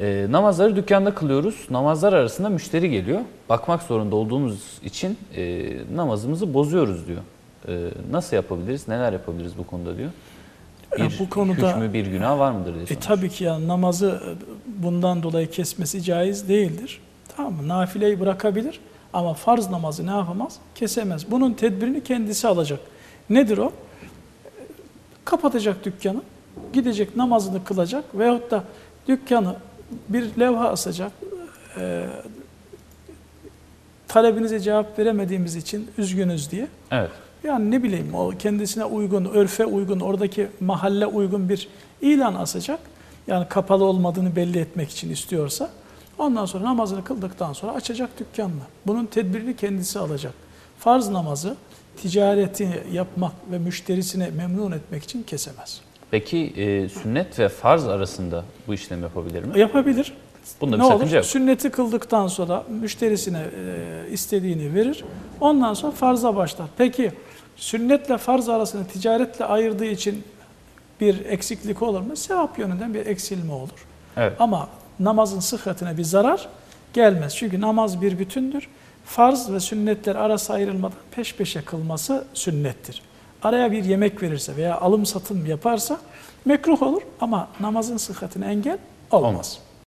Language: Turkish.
E, namazları dükkanda kılıyoruz. Namazlar arasında müşteri geliyor. Bakmak zorunda olduğumuz için e, namazımızı bozuyoruz diyor. E, nasıl yapabiliriz, neler yapabiliriz bu konuda diyor. Bir Ya bu konuda- hükmü, bir günah var mıdır diye E sormuş. tabii ki yani namazı e, bundan dolayı kesmesi caiz değildir. Tamam mı? Nafileyi bırakabilir ama farz namazı ne yapamaz? Kesemez. Bunun tedbirini kendisi alacak. Nedir o? Kapatacak dükkanı, gidecek namazını kılacak veyahut da dükkanı bir levha asacak. E, talebinize cevap veremediğimiz için üzgünüz diye. Evet. Yani ne bileyim o kendisine uygun, örfe uygun, oradaki mahalle uygun bir ilan asacak. Yani kapalı olmadığını belli etmek için istiyorsa. Ondan sonra namazını kıldıktan sonra açacak dükkanını. Bunun tedbirini kendisi alacak. Farz namazı ticareti yapmak ve müşterisini memnun etmek için kesemez. Peki e, sünnet ve farz arasında bu işlemi yapabilir mi? Yapabilir. Bunda bir ne olur? sakınca yok. Sünneti kıldıktan sonra müşterisine e, istediğini verir. Ondan sonra farza başlar. Peki sünnetle farz arasını ticaretle ayırdığı için bir eksiklik olur mu? Sevap yönünden bir eksilme olur. Evet. Ama namazın sıhhatine bir zarar gelmez. Çünkü namaz bir bütündür. Farz ve sünnetler arası ayrılmadan peş peşe kılması sünnettir. Araya bir yemek verirse veya alım satım yaparsa mekruh olur ama namazın sıhhatine engel olmaz. Olmaz.